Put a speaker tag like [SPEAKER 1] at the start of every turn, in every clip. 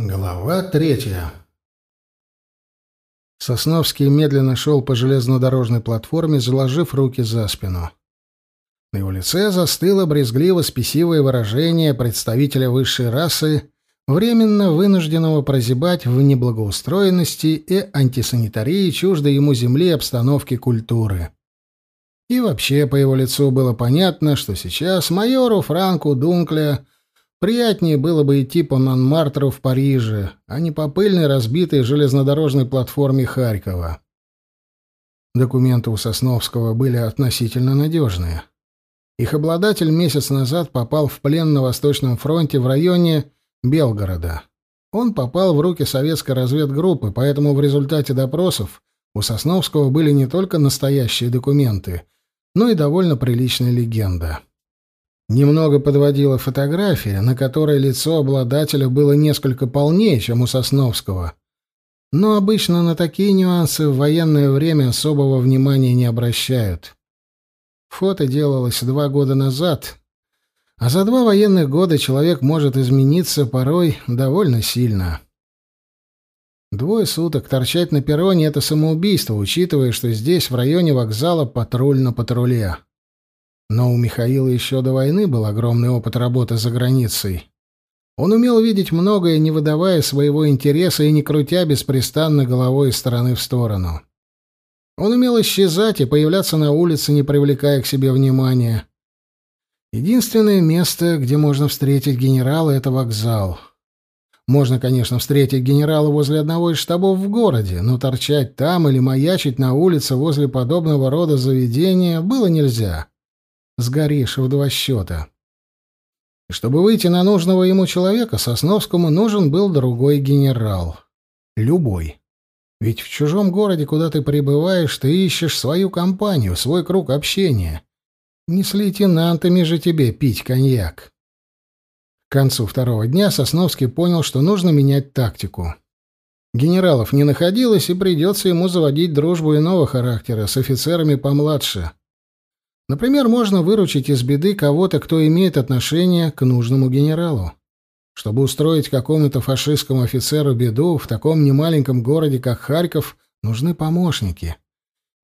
[SPEAKER 1] Глава третья. Сосновский медленно шел по железнодорожной платформе, заложив руки за спину. На его лице застыло брезгливо-спесивое выражение представителя высшей расы, временно вынужденного прозябать в неблагоустроенности и антисанитарии чуждой ему земли обстановки культуры. И вообще по его лицу было понятно, что сейчас майору Франку Дункля — Приятнее было бы идти по Монмартру в Париже, а не по пыльной разбитой железнодорожной платформе Харькова. Документы у Сосновского были относительно надежные. Их обладатель месяц назад попал в плен на Восточном фронте в районе Белгорода. Он попал в руки советской разведгруппы, поэтому в результате допросов у Сосновского были не только настоящие документы, но и довольно приличная легенда. Немного подводила фотография, на которой лицо обладателя было несколько полнее, чем у Сосновского. Но обычно на такие нюансы в военное время особого внимания не обращают. Фото делалось два года назад, а за два военных года человек может измениться порой довольно сильно. Двое суток торчать на перроне — это самоубийство, учитывая, что здесь, в районе вокзала, патруль на патруле. Но у Михаила еще до войны был огромный опыт работы за границей. Он умел видеть многое, не выдавая своего интереса и не крутя беспрестанно головой из стороны в сторону. Он умел исчезать и появляться на улице, не привлекая к себе внимания. Единственное место, где можно встретить генерала, — это вокзал. Можно, конечно, встретить генерала возле одного из штабов в городе, но торчать там или маячить на улице возле подобного рода заведения было нельзя сгоришь в два счета. И чтобы выйти на нужного ему человека, Сосновскому нужен был другой генерал. Любой. Ведь в чужом городе, куда ты прибываешь, ты ищешь свою компанию, свой круг общения. Не с лейтенантами же тебе пить коньяк. К концу второго дня Сосновский понял, что нужно менять тактику. Генералов не находилось, и придется ему заводить дружбу иного характера с офицерами помладше — Например, можно выручить из беды кого-то, кто имеет отношение к нужному генералу. Чтобы устроить какому-то фашистскому офицеру беду в таком немаленьком городе, как Харьков, нужны помощники.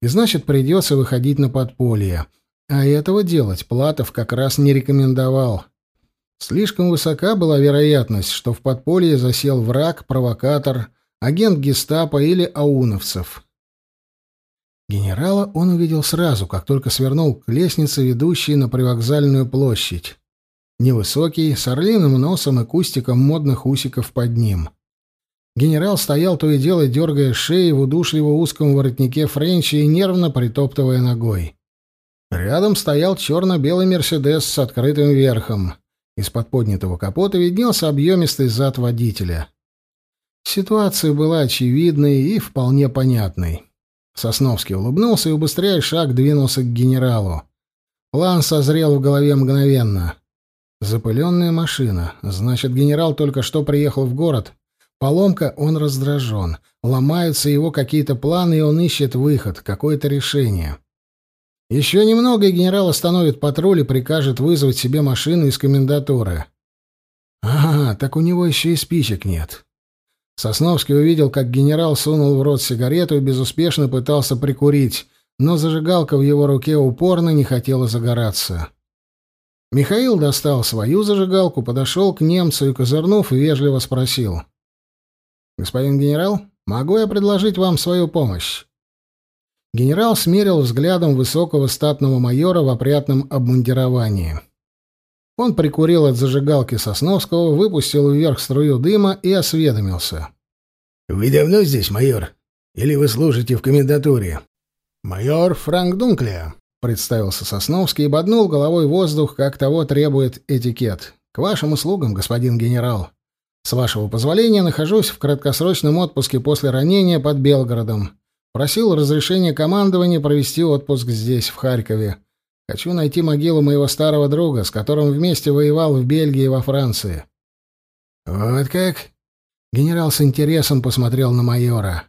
[SPEAKER 1] И значит, придется выходить на подполье. А этого делать Платов как раз не рекомендовал. Слишком высока была вероятность, что в подполье засел враг, провокатор, агент гестапо или ауновцев. Генерала он увидел сразу, как только свернул к лестнице, ведущей на привокзальную площадь. Невысокий, с орлиным носом и кустиком модных усиков под ним. Генерал стоял то и дело, дергая шеи в удушливо узком воротнике френча и нервно притоптывая ногой. Рядом стоял черно-белый «Мерседес» с открытым верхом. Из-под поднятого капота виднелся объемистый зад водителя. Ситуация была очевидной и вполне понятной. Сосновский улыбнулся и, убыстряя шаг, двинулся к генералу. План созрел в голове мгновенно. Запыленная машина. Значит, генерал только что приехал в город. Поломка, он раздражен. Ломаются его какие-то планы, и он ищет выход, какое-то решение. Еще немного, и генерал остановит патруль и прикажет вызвать себе машину из комендатуры. Ага, так у него еще и спичек нет. Сосновский увидел, как генерал сунул в рот сигарету и безуспешно пытался прикурить, но зажигалка в его руке упорно не хотела загораться. Михаил достал свою зажигалку, подошел к немцу и, козырнув, вежливо спросил. «Господин генерал, могу я предложить вам свою помощь?» Генерал смерил взглядом высокого статного майора в опрятном обмундировании. Он прикурил от зажигалки Сосновского, выпустил вверх струю дыма и осведомился. «Вы давно здесь, майор? Или вы служите в комендатуре?» «Майор Франк Дункля», — представился Сосновский и боднул головой воздух, как того требует этикет. «К вашим услугам, господин генерал. С вашего позволения нахожусь в краткосрочном отпуске после ранения под Белгородом. Просил разрешения командования провести отпуск здесь, в Харькове. Хочу найти могилу моего старого друга, с которым вместе воевал в Бельгии и во Франции». «Вот как?» Генерал с интересом посмотрел на майора.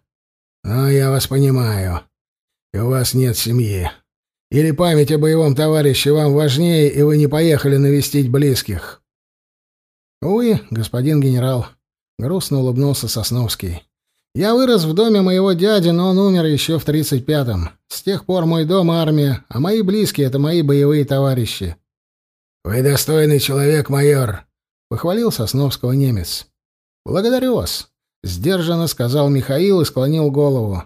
[SPEAKER 1] «Ну, я вас понимаю. И у вас нет семьи. Или память о боевом товарище вам важнее, и вы не поехали навестить близких?» «Увы, господин генерал. — грустно улыбнулся Сосновский. «Я вырос в доме моего дяди, но он умер еще в тридцать пятом. С тех пор мой дом — армия, а мои близкие — это мои боевые товарищи».
[SPEAKER 2] «Вы достойный человек, майор», —
[SPEAKER 1] похвалил Сосновского немец. «Благодарю вас», — сдержанно сказал Михаил и склонил голову.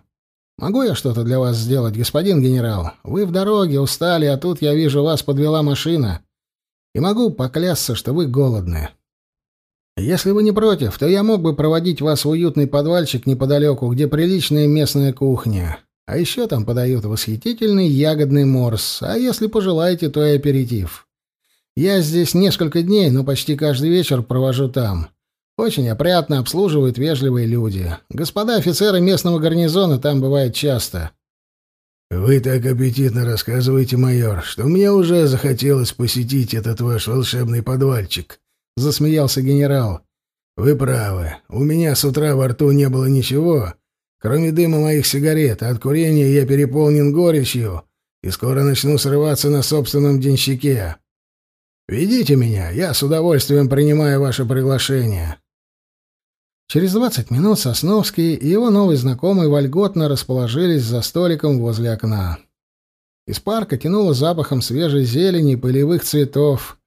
[SPEAKER 1] «Могу я что-то для вас сделать, господин генерал? Вы в дороге, устали, а тут я вижу, вас подвела машина. И могу поклясться, что вы голодны. Если вы не против, то я мог бы проводить вас в уютный подвальчик неподалеку, где приличная местная кухня. А еще там подают восхитительный ягодный морс, а если пожелаете, то и аперитив. Я здесь несколько дней, но почти каждый вечер провожу там. Очень опрятно обслуживают вежливые люди. Господа офицеры местного гарнизона там бывают часто.
[SPEAKER 2] Вы так аппетитно рассказываете, майор, что мне уже захотелось посетить этот ваш волшебный подвальчик, засмеялся генерал. Вы правы. У меня с утра во рту не было ничего, кроме дыма моих сигарет, а от курения я переполнен горечью и скоро начну срываться на собственном денщике. Ведите меня, я с удовольствием принимаю ваше приглашение.
[SPEAKER 1] Через двадцать минут Сосновский и его новый знакомый вольготно расположились за столиком возле окна. Из парка тянуло запахом свежей зелени и полевых цветов.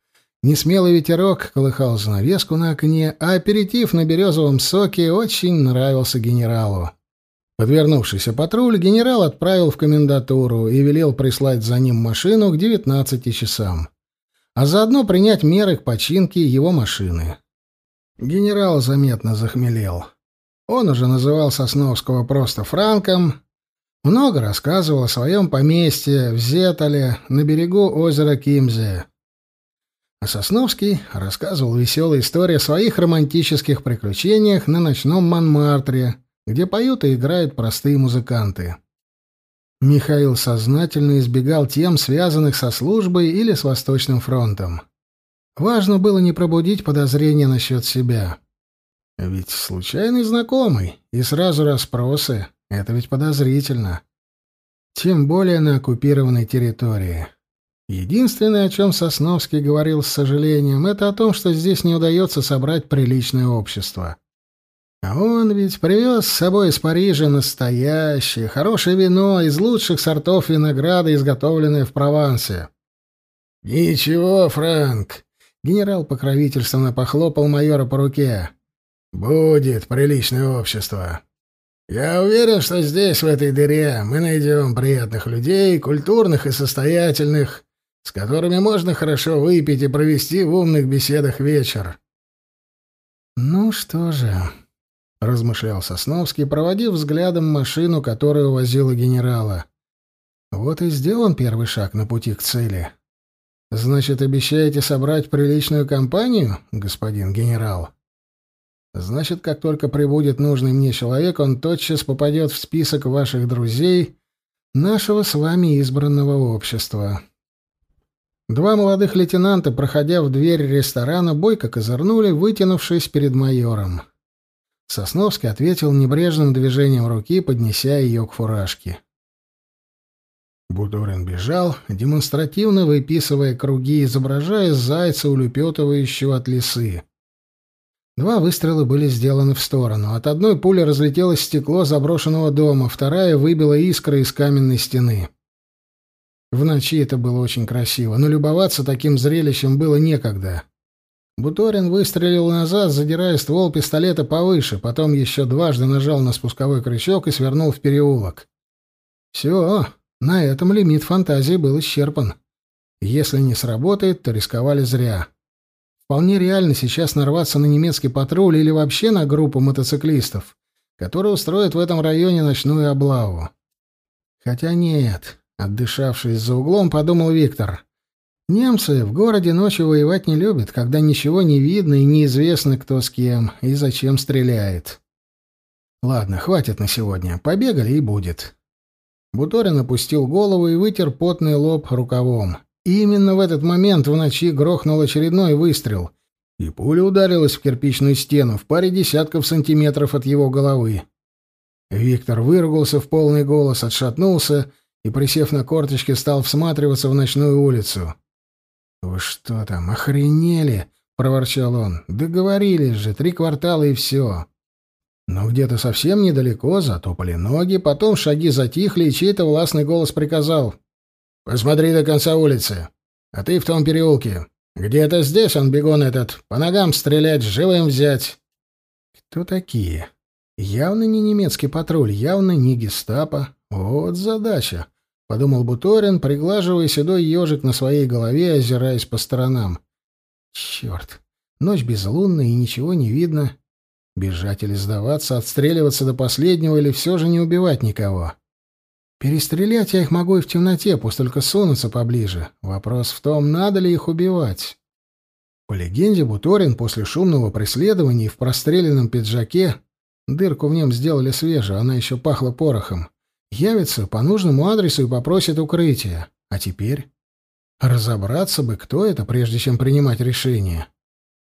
[SPEAKER 1] Несмелый ветерок колыхал занавеску на окне, а аперитив на березовом соке очень нравился генералу. Подвернувшийся патруль генерал отправил в комендатуру и велел прислать за ним машину к девятнадцати часам, а заодно принять меры к починке его машины. Генерал заметно захмелел. Он уже называл Сосновского просто Франком, много рассказывал о своем поместье в Зетале на берегу озера Кимзе. А Сосновский рассказывал веселые истории о своих романтических приключениях на ночном Монмартре, где поют и играют простые музыканты. Михаил сознательно избегал тем, связанных со службой или с Восточным фронтом. Важно было не пробудить подозрения насчет себя. Ведь случайный знакомый, и сразу расспросы — это ведь подозрительно. Тем более на оккупированной территории. Единственное, о чем Сосновский говорил с сожалением, это о том, что здесь не удается собрать приличное общество. А он ведь привез с собой из Парижа настоящее, хорошее вино из лучших сортов винограда, изготовленное в Провансе.
[SPEAKER 2] «Ничего, Франк,
[SPEAKER 1] Генерал покровительственно похлопал майора по руке.
[SPEAKER 2] «Будет приличное общество. Я уверен, что здесь, в этой дыре, мы найдем приятных людей, культурных и состоятельных, с которыми можно хорошо выпить и провести в умных беседах вечер».
[SPEAKER 1] «Ну что же», — размышлял Сосновский, проводив взглядом машину, которую возила генерала. «Вот и сделан первый шаг на пути к цели». Значит, обещаете собрать приличную компанию, господин генерал? Значит, как только прибудет нужный мне человек, он тотчас попадет в список ваших друзей, нашего с вами избранного общества. Два молодых лейтенанта, проходя в дверь ресторана, бойко козырнули, вытянувшись перед майором. Сосновский ответил небрежным движением руки, поднеся ее к фуражке. Будорин бежал, демонстративно выписывая круги, изображая зайца, улепетывающего от лисы. Два выстрела были сделаны в сторону. От одной пули разлетелось стекло заброшенного дома, вторая выбила искры из каменной стены. В ночи это было очень красиво, но любоваться таким зрелищем было некогда. Буторин выстрелил назад, задирая ствол пистолета повыше, потом еще дважды нажал на спусковой крючок и свернул в переулок. «Все, на этом лимит фантазии был исчерпан. Если не сработает, то рисковали зря. Вполне реально сейчас нарваться на немецкий патруль или вообще на группу мотоциклистов, которые устроят в этом районе ночную облаву. Хотя нет, отдышавшись за углом, подумал Виктор. Немцы в городе ночью воевать не любят, когда ничего не видно и неизвестно, кто с кем и зачем стреляет. Ладно, хватит на сегодня. Побегали и будет. Буторин опустил голову и вытер потный лоб рукавом. И именно в этот момент в ночи грохнул очередной выстрел, и пуля ударилась в кирпичную стену в паре десятков сантиметров от его головы. Виктор выругался в полный голос, отшатнулся и, присев на корточки, стал всматриваться в ночную улицу. «Вы что там, охренели?» — проворчал он. «Договорились же, три квартала и все». Но где-то совсем недалеко затопали ноги, потом шаги затихли, и чей-то властный голос приказал. «Посмотри до конца улицы. А ты в том переулке. Где-то здесь он, бегун этот. По ногам стрелять, живым взять». «Кто такие?» «Явно не немецкий патруль, явно не гестапо. Вот задача», — подумал Буторин, приглаживая седой ежик на своей голове озираясь по сторонам. «Черт! Ночь безлунная, и ничего не видно. Бежать или сдаваться, отстреливаться до последнего или все же не убивать никого. Перестрелять я их могу и в темноте, пусть только сунутся поближе. Вопрос в том, надо ли их убивать. По легенде, Буторин после шумного преследования и в простреленном пиджаке дырку в нем сделали свежую, она еще пахла порохом. Явится по нужному адресу и попросит укрытия. А теперь? Разобраться бы, кто это, прежде чем принимать решение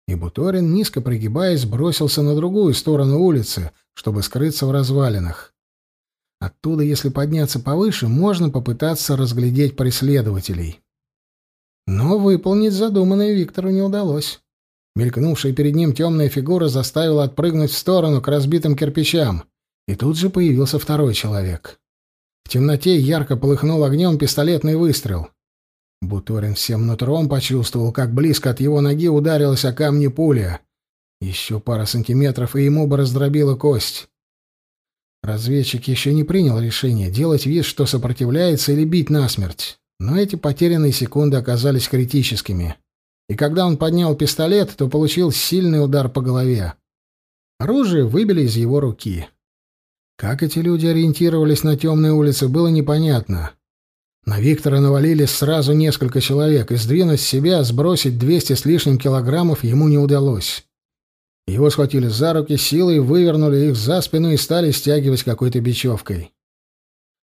[SPEAKER 1] и Буторин, низко пригибаясь, бросился на другую сторону улицы, чтобы скрыться в развалинах. Оттуда, если подняться повыше, можно попытаться разглядеть преследователей. Но выполнить задуманное Виктору не удалось. Мелькнувшая перед ним темная фигура заставила отпрыгнуть в сторону к разбитым кирпичам, и тут же появился второй человек. В темноте ярко полыхнул огнем пистолетный выстрел. Буторин всем нутром почувствовал, как близко от его ноги ударилась о камни пуля. Еще пара сантиметров, и ему бы раздробила кость. Разведчик еще не принял решение, делать вид, что сопротивляется, или бить насмерть. Но эти потерянные секунды оказались критическими. И когда он поднял пистолет, то получил сильный удар по голове. Оружие выбили из его руки. Как эти люди ориентировались на темной улице, было непонятно. На Виктора навалились сразу несколько человек, и сдвинуть себя, сбросить двести с лишним килограммов ему не удалось. Его схватили за руки, силой вывернули их за спину и стали стягивать какой-то бечевкой.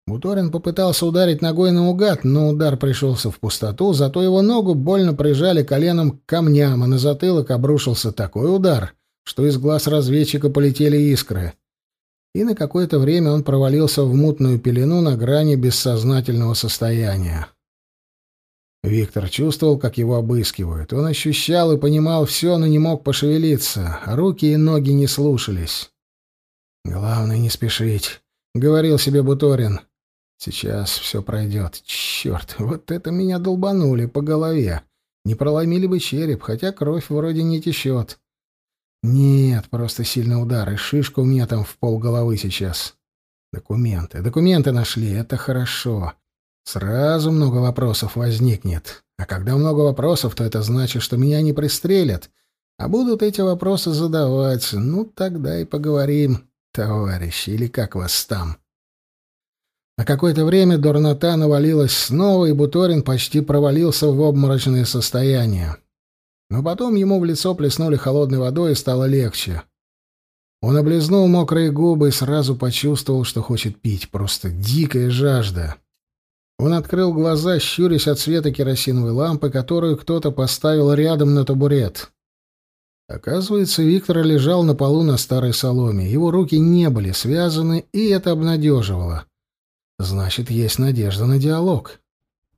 [SPEAKER 1] Буторин попытался ударить ногой наугад, но удар пришелся в пустоту, зато его ногу больно прижали коленом к камням, а на затылок обрушился такой удар, что из глаз разведчика полетели искры и на какое-то время он провалился в мутную пелену на грани бессознательного состояния. Виктор чувствовал, как его обыскивают. Он ощущал и понимал все, но не мог пошевелиться. Руки и ноги не слушались. «Главное, не спешить», — говорил себе Буторин. «Сейчас все пройдет. Черт, вот это меня долбанули по голове. Не проломили бы череп, хотя кровь вроде не течет. Нет, просто сильный удар, и шишка у меня там в пол головы сейчас. Документы, документы нашли, это хорошо. Сразу много вопросов возникнет. А когда много вопросов, то это значит, что меня не пристрелят, а будут эти вопросы задавать. Ну, тогда и поговорим, товарищи, или как вас там. На какое-то время дурнота навалилась снова, и Буторин почти провалился в обморочное состояние. Но потом ему в лицо плеснули холодной водой, и стало легче. Он облизнул мокрые губы и сразу почувствовал, что хочет пить. Просто дикая жажда. Он открыл глаза, щурясь от света керосиновой лампы, которую кто-то поставил рядом на табурет. Оказывается, Виктор лежал на полу на старой соломе. Его руки не были связаны, и это обнадеживало. Значит, есть надежда на диалог.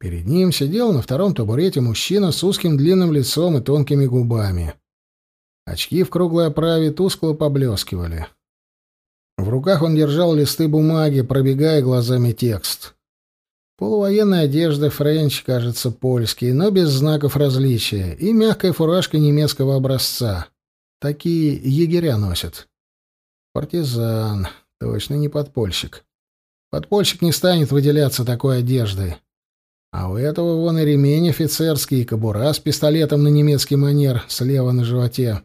[SPEAKER 1] Перед ним сидел на втором табурете мужчина с узким длинным лицом и тонкими губами. Очки в круглой оправе тускло поблескивали. В руках он держал листы бумаги, пробегая глазами текст. Полувоенная одежда френч, кажется, польский, но без знаков различия, и мягкая фуражка немецкого образца. Такие егеря носят. Партизан. Точно не подпольщик. Подпольщик не станет выделяться такой одеждой. А у этого вон и ремень офицерский, и кобура с пистолетом на немецкий манер слева на животе.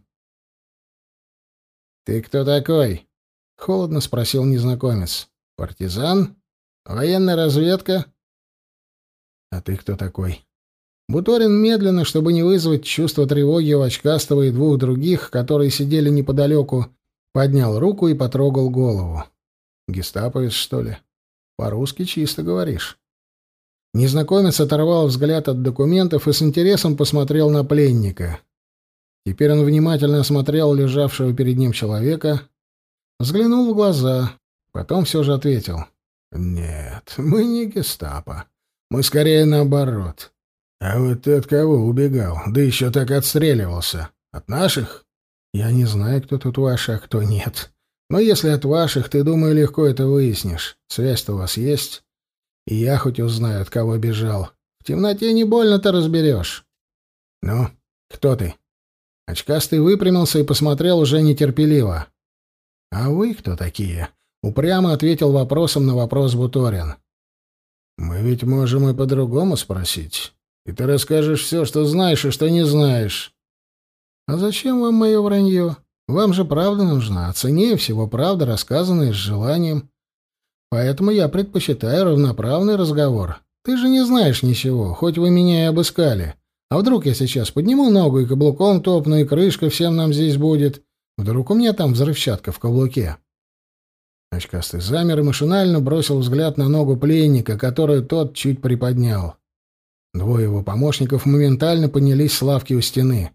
[SPEAKER 1] «Ты кто такой?» — холодно спросил незнакомец. «Партизан? Военная разведка?» «А ты кто такой?» Буторин медленно, чтобы не вызвать чувство тревоги у очкастого и двух других, которые сидели неподалеку, поднял руку и потрогал голову. «Гестаповец, что ли? По-русски чисто говоришь». Незнакомец оторвал взгляд от документов и с интересом посмотрел на пленника. Теперь он внимательно осмотрел лежавшего перед ним человека, взглянул в глаза, потом все же ответил. «Нет, мы не гестапо. Мы скорее наоборот. А вот ты от кого убегал, да еще так отстреливался?»
[SPEAKER 2] От наших?
[SPEAKER 1] Я не знаю, кто тут ваши, а кто нет. Но если от ваших, ты, думаю, легко это выяснишь. Связь-то у вас есть. И я хоть узнаю, от кого бежал. В темноте не больно-то разберешь. Ну, кто ты? Очкастый выпрямился и посмотрел уже нетерпеливо. «А вы кто такие?» — упрямо ответил вопросом на вопрос Буторин. «Мы ведь можем и по-другому спросить. И ты расскажешь все, что знаешь и что не знаешь». «А зачем вам мое вранье? Вам же правда нужна, а ценнее всего правда, рассказанная с желанием. Поэтому я предпочитаю равноправный разговор. Ты же не знаешь ничего, хоть вы меня и обыскали. А вдруг я сейчас подниму ногу и каблуком топну, и крышка всем нам здесь будет? Вдруг у меня там взрывчатка в каблуке?» Очкастый замер и машинально бросил взгляд на ногу пленника, которую тот чуть приподнял. Двое его помощников моментально поднялись с лавки у стены.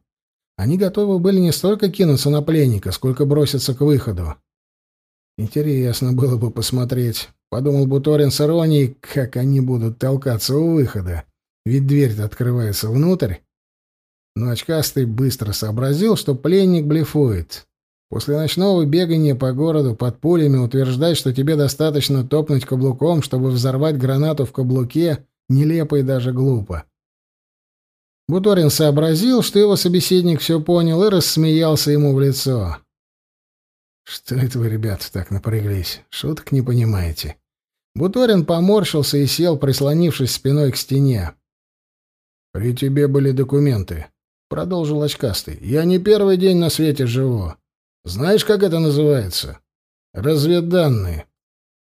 [SPEAKER 1] Они готовы были не столько кинуться на пленника, сколько броситься к выходу. «Интересно было бы посмотреть», — подумал Буторин с иронией, как они будут толкаться у выхода. Ведь дверь-то открывается внутрь. Но очкастый быстро сообразил, что пленник блефует. После ночного бегания по городу под пулями утверждать, что тебе достаточно топнуть каблуком, чтобы взорвать гранату в каблуке, нелепо и даже глупо. Буторин сообразил, что его собеседник все понял и рассмеялся ему в лицо. «Что это вы, ребята, так напряглись? Шуток не понимаете». Буторин поморщился и сел, прислонившись спиной к стене. «При тебе были документы», — продолжил очкастый. «Я не первый день на свете живу. Знаешь, как это называется? Разведданные.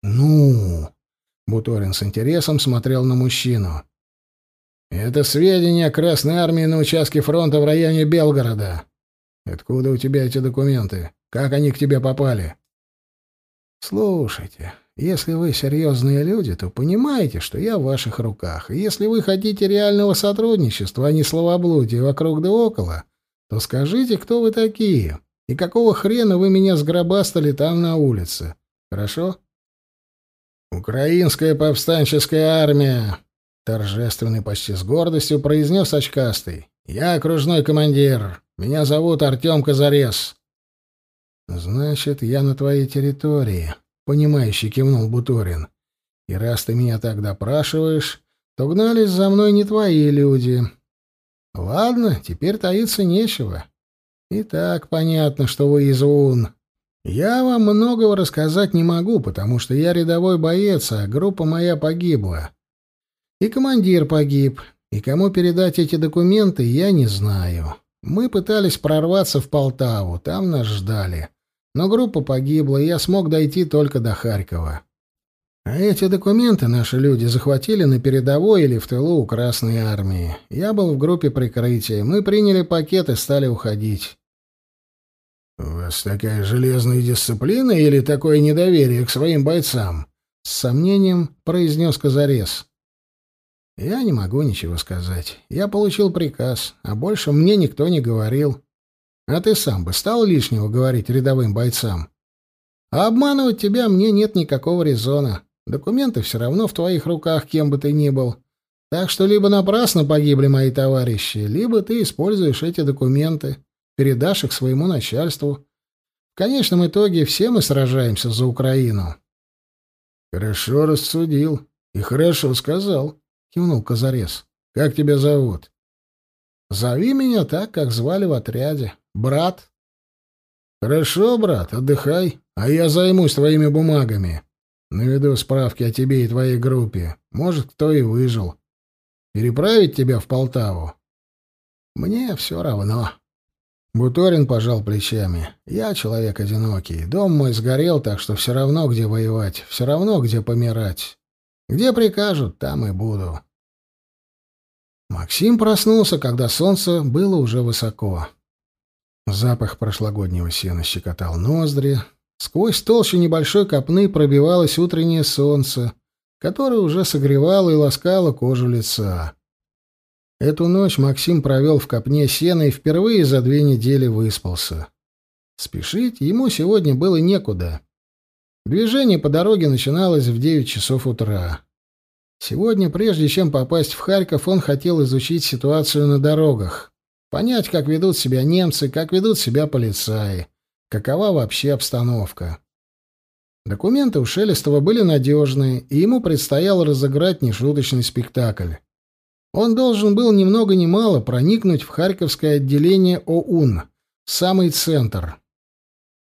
[SPEAKER 1] Ну, Буторин с интересом смотрел на мужчину. Это сведения Красной армии на участке фронта в районе Белгорода. Откуда у тебя эти документы? Как они к тебе попали? Слушайте, если вы серьезные люди, то понимаете, что я в ваших руках. И если вы хотите реального сотрудничества, а не словоблудия вокруг да около, то скажите, кто вы такие. И какого хрена вы меня сгробастали там на улице? Хорошо? Украинская повстанческая армия, торжественный почти с гордостью произнес очкастый. Я окружной командир. Меня зовут Артем Казарес. Значит, я на твоей территории, понимающий кивнул Буторин. И раз ты меня так допрашиваешь, то гнались за мной не твои люди. Ладно, теперь таиться нечего. И так понятно, что вы из УН. Я вам многого рассказать не могу, потому что я рядовой боец, а группа моя погибла. И командир погиб, и кому передать эти документы, я не знаю. Мы пытались прорваться в Полтаву, там нас ждали. Но группа погибла, и я смог дойти только до Харькова. А эти документы наши люди захватили на передовой или в тылу у Красной армии. Я был в группе прикрытия. Мы приняли пакет и стали уходить. «У вас такая железная дисциплина или такое недоверие к своим бойцам?» — с сомнением произнес Казарес. «Я не могу ничего сказать. Я получил приказ, а больше мне никто не говорил. А ты сам бы стал лишнего говорить рядовым бойцам? А обманывать тебя мне нет никакого резона. Документы все равно в твоих руках, кем бы ты ни был. Так что либо напрасно погибли мои товарищи, либо ты используешь эти документы» передашь их своему начальству. В конечном итоге все мы сражаемся за Украину. Хорошо рассудил и хорошо сказал, кивнул Казарес. Как тебя зовут? Зови меня так, как звали в отряде. Брат. Хорошо, брат, отдыхай, а я займусь твоими бумагами. Наведу справки о тебе и твоей группе. Может, кто и выжил. Переправить тебя в Полтаву? Мне все равно. Буторин пожал плечами. «Я человек одинокий. Дом мой сгорел, так что все равно, где воевать, все равно, где помирать. Где прикажут, там и буду». Максим проснулся, когда солнце было уже высоко. Запах прошлогоднего сена щекотал ноздри. Сквозь толщу небольшой копны пробивалось утреннее солнце, которое уже согревало и ласкало кожу лица. Эту ночь Максим провел в копне сена и впервые за две недели выспался. Спешить ему сегодня было некуда. Движение по дороге начиналось в девять часов утра. Сегодня, прежде чем попасть в Харьков, он хотел изучить ситуацию на дорогах. Понять, как ведут себя немцы, как ведут себя полицаи, какова вообще обстановка. Документы у Шелестова были надежные, и ему предстояло разыграть нешуточный спектакль. Он должен был ни много ни мало проникнуть в Харьковское отделение ОУН, самый центр.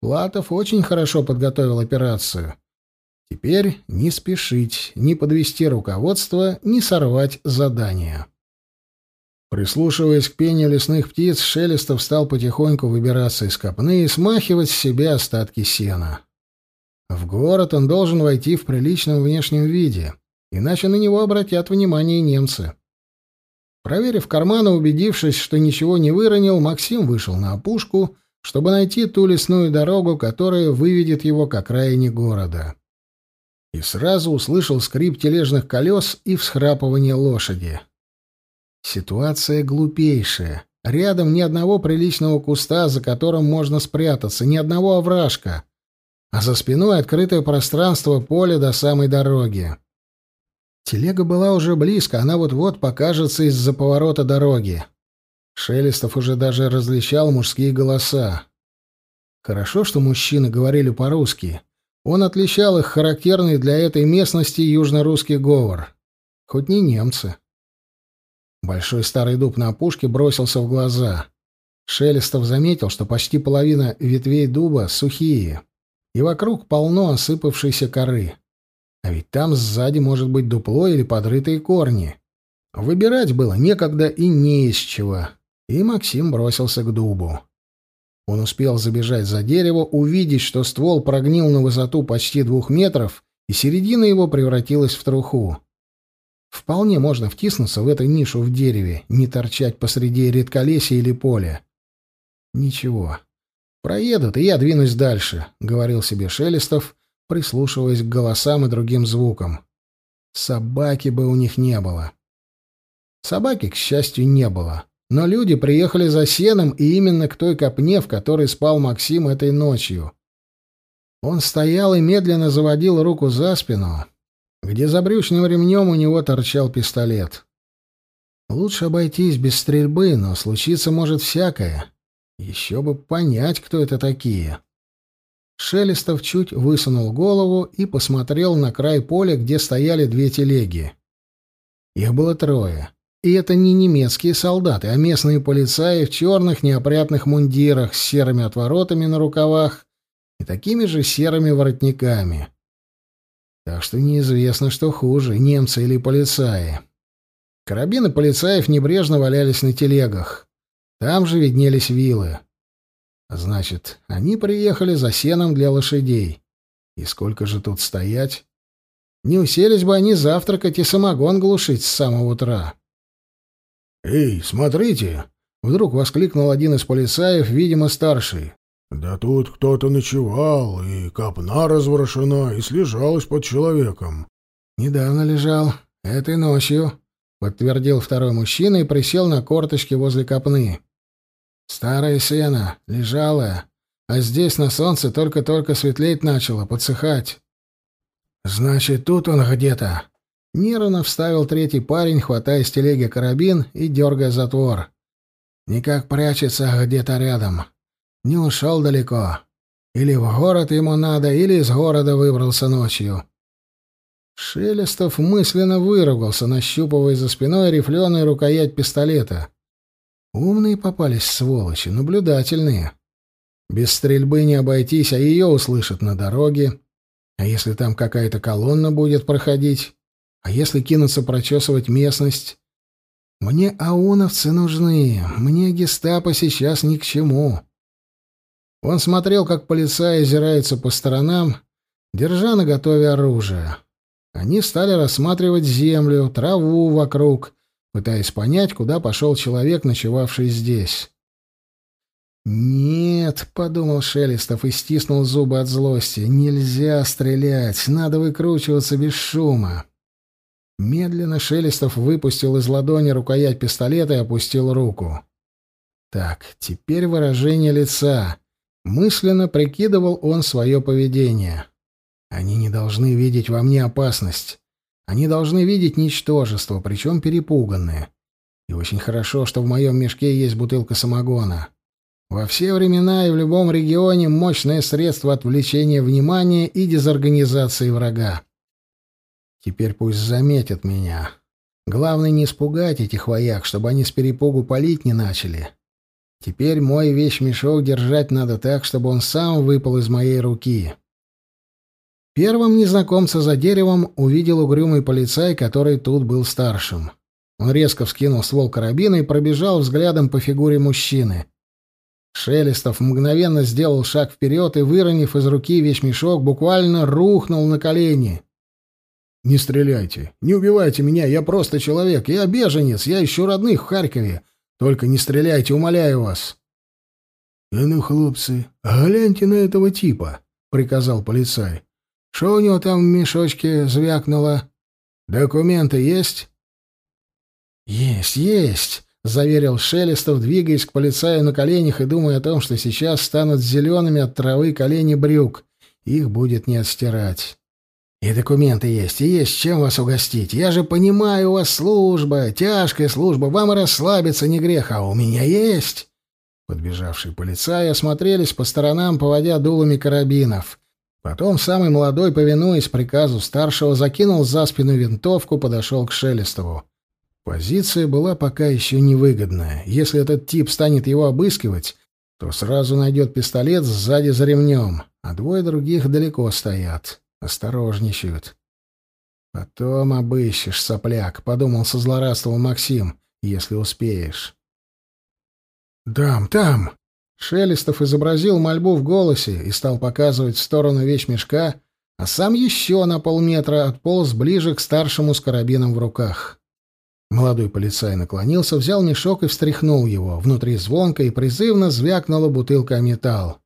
[SPEAKER 1] Платов очень хорошо подготовил операцию. Теперь не спешить, не подвести руководство, не сорвать задание. Прислушиваясь к пению лесных птиц, Шелестов стал потихоньку выбираться из копны и смахивать с себя остатки сена. В город он должен войти в приличном внешнем виде, иначе на него обратят внимание немцы. Проверив карманы, убедившись, что ничего не выронил, Максим вышел на опушку, чтобы найти ту лесную дорогу, которая выведет его к окраине города. И сразу услышал скрип тележных колес и всхрапывание лошади. Ситуация глупейшая. Рядом ни одного приличного куста, за которым можно спрятаться, ни одного овражка. А за спиной открытое пространство поля до самой дороги. Телега была уже близко, она вот-вот покажется из-за поворота дороги. Шелестов уже даже различал мужские голоса. Хорошо, что мужчины говорили по-русски. Он отличал их характерный для этой местности южно-русский говор. Хоть не немцы. Большой старый дуб на опушке бросился в глаза. Шелестов заметил, что почти половина ветвей дуба сухие, и вокруг полно осыпавшейся коры. А ведь там сзади может быть дупло или подрытые корни. Выбирать было некогда и не из чего. И Максим бросился к дубу. Он успел забежать за дерево, увидеть, что ствол прогнил на высоту почти двух метров, и середина его превратилась в труху. Вполне можно втиснуться в эту нишу в дереве, не торчать посреди редколесья или поля. Ничего. Проедут, и я двинусь дальше, — говорил себе Шелестов, прислушиваясь к голосам и другим звукам. Собаки бы у них не было. Собаки, к счастью, не было. Но люди приехали за сеном и именно к той копне, в которой спал Максим этой ночью. Он стоял и медленно заводил руку за спину, где за брючным ремнем у него торчал пистолет. Лучше обойтись без стрельбы, но случиться может всякое. Еще бы понять, кто это такие. Шелестов чуть высунул голову и посмотрел на край поля, где стояли две телеги. Их было трое. И это не немецкие солдаты, а местные полицаи в черных неопрятных мундирах с серыми отворотами на рукавах и такими же серыми воротниками. Так что неизвестно, что хуже, немцы или полицаи. Карабины полицаев небрежно валялись на телегах. Там же виднелись вилы. Значит, они приехали за сеном для лошадей. И сколько же тут стоять? Не уселись бы они завтракать и самогон глушить с самого утра.
[SPEAKER 2] «Эй, смотрите!» — вдруг воскликнул один из полицаев, видимо, старший. Да тут кто-то ночевал, и копна разворошена, и слежалась под человеком.
[SPEAKER 1] Недавно лежал, этой ночью, подтвердил второй мужчина и присел на корточки возле копны. Старая сено, лежалая, а здесь на солнце только-только светлеть начало, подсыхать. Значит, тут он где-то. Нервно вставил третий парень, хватая с телеги карабин и дергая затвор. Никак прячется где-то рядом. Не ушел далеко. Или в город ему надо, или из города выбрался ночью. Шелестов мысленно выругался, нащупывая за спиной рифленую рукоять пистолета. Умные попались сволочи, наблюдательные. Без стрельбы не обойтись, а ее услышат на дороге. А если там какая-то колонна будет проходить? А если кинуться прочесывать местность? Мне ауновцы нужны, мне гестапо сейчас ни к чему. Он смотрел, как полицаи озираются по сторонам, держа на готове оружие. Они стали рассматривать землю, траву вокруг, пытаясь понять, куда пошел человек, ночевавший здесь. «Нет», — подумал Шелестов и стиснул зубы от злости, — «нельзя стрелять, надо выкручиваться без шума». Медленно Шелестов выпустил из ладони рукоять пистолета и опустил руку. «Так, теперь выражение лица. Мысленно прикидывал он свое поведение. Они не должны видеть во мне опасность. Они должны видеть ничтожество, причем перепуганное. И очень хорошо, что в моем мешке есть бутылка самогона. Во все времена и в любом регионе мощное средство отвлечения внимания и дезорганизации врага. Теперь пусть заметят меня. Главное не испугать этих вояк, чтобы они с перепугу палить не начали. Теперь мой вещмешок держать надо так, чтобы он сам выпал из моей руки. Первым незнакомца за деревом увидел угрюмый полицай, который тут был старшим. Он резко вскинул ствол карабина и пробежал взглядом по фигуре мужчины. Шелестов мгновенно сделал шаг вперед и, выронив из руки вещмешок, буквально рухнул на колени. «Не стреляйте! Не убивайте меня! Я просто человек! Я беженец! Я ищу родных в Харькове! Только не стреляйте, умоляю вас!» «А ну, хлопцы, гляньте на этого типа!» — приказал полицай. «Что у него там в мешочке звякнуло? Документы есть?» «Есть, есть!» — заверил Шелестов, двигаясь к полицаю на коленях и думая о том, что сейчас станут зелеными от травы колени брюк. Их будет не отстирать. «И документы есть, и есть чем вас угостить. Я же понимаю, у вас служба, тяжкая служба, вам расслабиться не грех, а у меня есть!» Подбежавшие полицаи осмотрелись по сторонам, поводя дулами карабинов. Потом самый молодой, повинуясь приказу старшего, закинул за спину винтовку, подошел к Шелестову. Позиция была пока еще невыгодная. Если этот тип станет его обыскивать, то сразу найдет пистолет сзади за ремнем, а двое других далеко стоят, осторожничают. «Потом обыщешь, сопляк», — подумал со злорадством Максим, — «если успеешь». «Там, там!» Шелестов изобразил мольбу в голосе и стал показывать в сторону вещмешка, а сам еще на полметра отполз ближе к старшему с карабином в руках. Молодой полицай наклонился, взял мешок и встряхнул его. Внутри звонко и призывно звякнула бутылка о металл.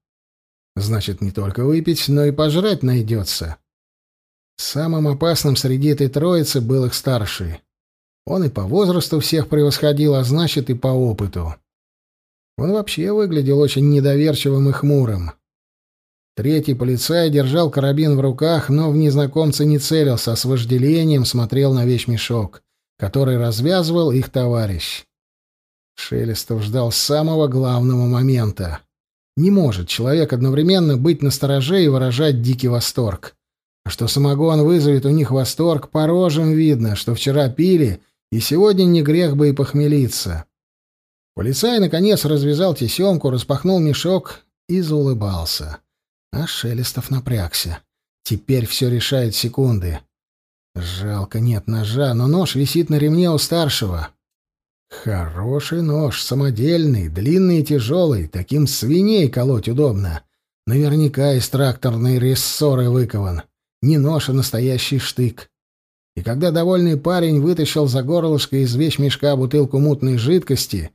[SPEAKER 1] Значит, не только выпить, но и пожрать найдется. Самым опасным среди этой троицы был их старший. Он и по возрасту всех превосходил, а значит, и по опыту. Он вообще выглядел очень недоверчивым и хмурым. Третий полицай держал карабин в руках, но в незнакомца не целился, а с вожделением смотрел на вещмешок который развязывал их товарищ. Шелестов ждал самого главного момента. Не может человек одновременно быть настороже и выражать дикий восторг. Что самогон вызовет у них восторг, по рожам видно, что вчера пили, и сегодня не грех бы и похмелиться. Полицай, наконец, развязал тесемку, распахнул мешок и заулыбался. А Шелестов напрягся. Теперь все решает секунды. Жалко, нет ножа, но нож висит на ремне у старшего. Хороший нож, самодельный, длинный и тяжелый, таким свиней колоть удобно. Наверняка из тракторной рессоры выкован. Не нож, а настоящий штык. И когда довольный парень вытащил за горлышко из вещмешка бутылку мутной жидкости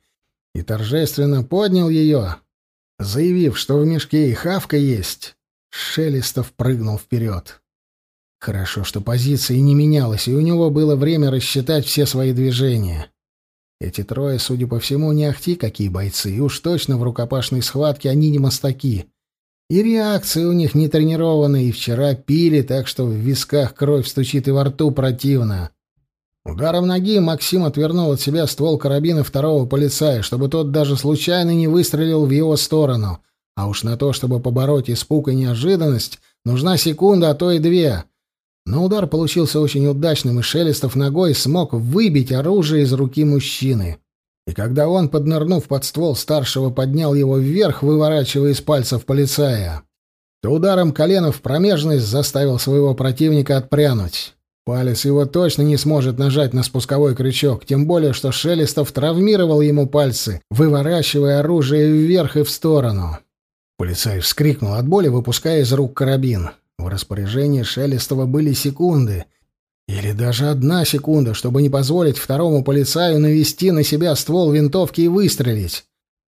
[SPEAKER 1] и торжественно поднял ее, заявив, что в мешке и хавка есть, Шелестов прыгнул вперед. Хорошо, что позиция не менялась, и у него было время рассчитать все свои движения. Эти трое, судя по всему, не ахти какие бойцы, и уж точно в рукопашной схватке они не мастаки. И реакции у них не тренированные, и вчера пили, так что в висках кровь стучит и во рту противно. Ударом ноги Максим отвернул от себя ствол карабина второго полицая, чтобы тот даже случайно не выстрелил в его сторону. А уж на то, чтобы побороть испуг и неожиданность, нужна секунда, а то и две — но удар получился очень удачным, и Шелестов ногой смог выбить оружие из руки мужчины. И когда он, поднырнув под ствол старшего, поднял его вверх, выворачивая из пальцев полицая, то ударом колена в промежность заставил своего противника отпрянуть. Палец его точно не сможет нажать на спусковой крючок, тем более, что Шелестов травмировал ему пальцы, выворачивая оружие вверх и в сторону. Полицай вскрикнул от боли, выпуская из рук карабин. В распоряжении Шелестова были секунды, или даже одна секунда, чтобы не позволить второму полицаю навести на себя ствол винтовки и выстрелить.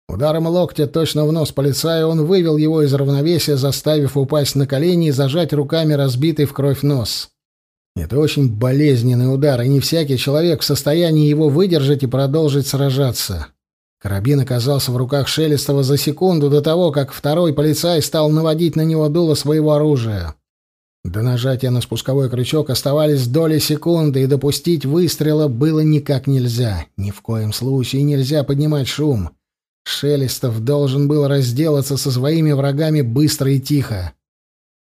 [SPEAKER 1] Ударом локтя точно в нос полицая он вывел его из равновесия, заставив упасть на колени и зажать руками разбитый в кровь нос. Это очень болезненный удар, и не всякий человек в состоянии его выдержать и продолжить сражаться. Карабин оказался в руках Шелестова за секунду до того, как второй полицай стал наводить на него дуло своего оружия. До нажатия на спусковой крючок оставались доли секунды, и допустить выстрела было никак нельзя. Ни в коем случае нельзя поднимать шум. Шелестов должен был разделаться со своими врагами быстро и тихо.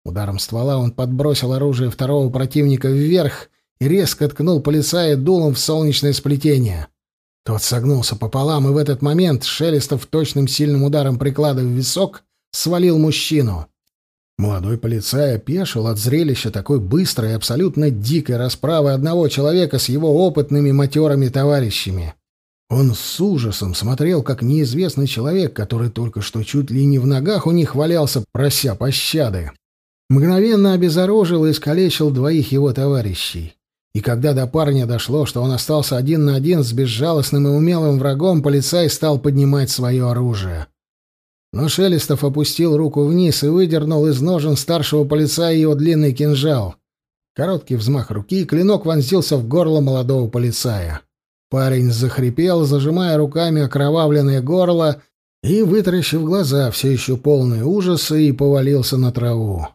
[SPEAKER 1] Ударом ствола он подбросил оружие второго противника вверх и резко ткнул полицая дулом в солнечное сплетение. Тот согнулся пополам, и в этот момент Шелестов точным сильным ударом приклада в висок свалил мужчину. Молодой полицай опешил от зрелища такой быстрой и абсолютно дикой расправы одного человека с его опытными матерыми товарищами. Он с ужасом смотрел, как неизвестный человек, который только что чуть ли не в ногах у них валялся, прося пощады, мгновенно обезоружил и искалечил двоих его товарищей. И когда до парня дошло, что он остался один на один с безжалостным и умелым врагом, полицай стал поднимать свое оружие. Но Шелестов опустил руку вниз и выдернул из ножен старшего полицая его длинный кинжал. Короткий взмах руки, и клинок вонзился в горло молодого полицая. Парень захрипел, зажимая руками окровавленное горло и, вытаращив глаза, все еще полные ужаса, и повалился на траву.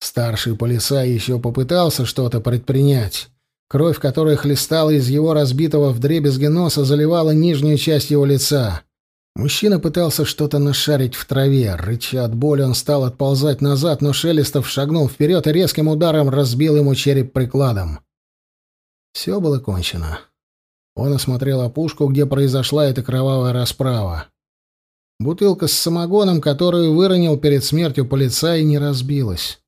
[SPEAKER 1] Старший полицай еще попытался что-то предпринять. Кровь, которая хлестала из его разбитого вдребезги носа, заливала нижнюю часть его лица. Мужчина пытался что-то нашарить в траве. Рыча от боли, он стал отползать назад, но Шелестов шагнул вперед и резким ударом разбил ему череп прикладом. Все было кончено. Он осмотрел опушку, где произошла эта кровавая расправа. Бутылка с самогоном, которую выронил перед смертью полицай, не разбилась.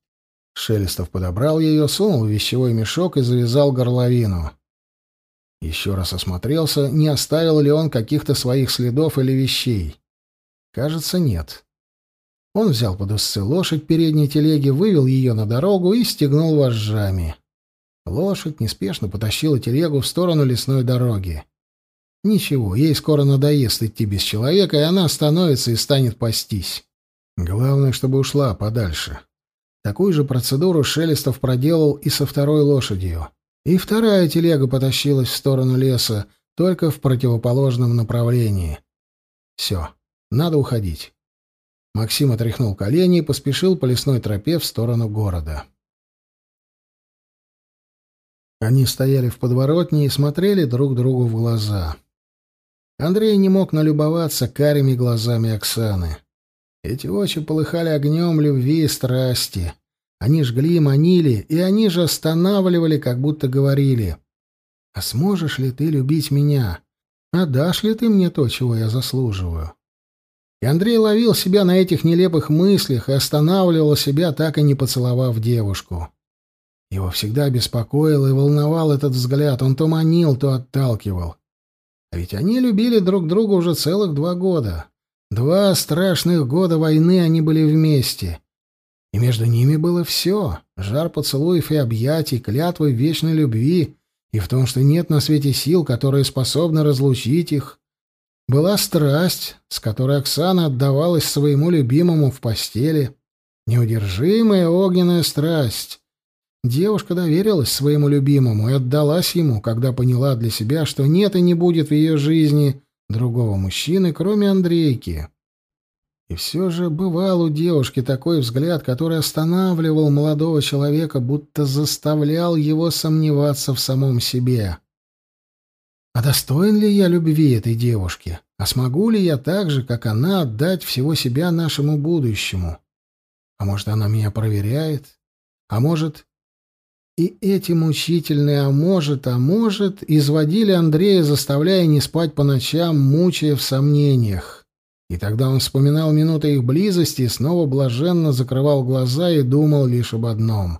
[SPEAKER 1] Шелестов подобрал ее, сунул в вещевой мешок и завязал горловину. Еще раз осмотрелся, не оставил ли он каких-то своих следов или вещей. Кажется, нет. Он взял под узцы лошадь передней телеги, вывел ее на дорогу и стегнул вожжами. Лошадь неспешно потащила телегу в сторону лесной дороги. Ничего, ей скоро надоест идти без человека, и она остановится и станет пастись. Главное, чтобы ушла подальше. Такую же процедуру Шелестов проделал и со второй лошадью. И вторая телега потащилась в сторону леса, только в противоположном направлении. Все, надо уходить. Максим отряхнул колени и поспешил по лесной тропе в сторону города. Они стояли в подворотне и смотрели друг другу в глаза. Андрей не мог налюбоваться карими глазами Оксаны. Эти очи полыхали огнем любви и страсти. Они жгли, манили, и они же останавливали, как будто говорили. «А сможешь ли ты любить меня? А дашь ли ты мне то, чего я заслуживаю?» И Андрей ловил себя на этих нелепых мыслях и останавливал себя, так и не поцеловав девушку. Его всегда беспокоил и волновал этот взгляд. Он то манил, то отталкивал. А ведь они любили друг друга уже целых два года. Два страшных года войны они были вместе. И между ними было все — жар поцелуев и объятий, клятвы вечной любви, и в том, что нет на свете сил, которые способны разлучить их. Была страсть, с которой Оксана отдавалась своему любимому в постели. Неудержимая огненная страсть. Девушка доверилась своему любимому и отдалась ему, когда поняла для себя, что нет и не будет в ее жизни другого мужчины, кроме Андрейки. И все же бывал у девушки такой взгляд, который останавливал молодого человека, будто заставлял его сомневаться в самом себе. А достоин ли я любви этой девушки? А смогу ли я так же, как она, отдать всего себя нашему будущему? А может, она меня проверяет? А может... И эти мучительные «а может, а может» изводили Андрея, заставляя не спать по ночам, мучая в сомнениях. И тогда он вспоминал минуты их близости и снова блаженно закрывал глаза и думал лишь об одном.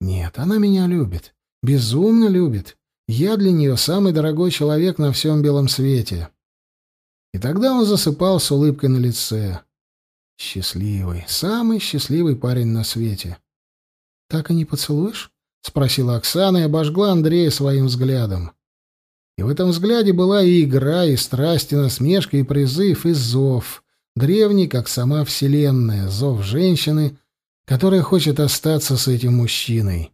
[SPEAKER 1] «Нет, она меня любит. Безумно любит. Я для нее самый дорогой человек на всем белом свете». И тогда он засыпал с улыбкой на лице. Счастливый, самый счастливый парень на свете. «Так и не поцелуешь?» — спросила Оксана и обожгла Андрея своим взглядом. И в этом взгляде была и игра, и страсть, и насмешка, и призыв, и зов. Древний, как сама Вселенная, зов женщины, которая хочет остаться с этим мужчиной.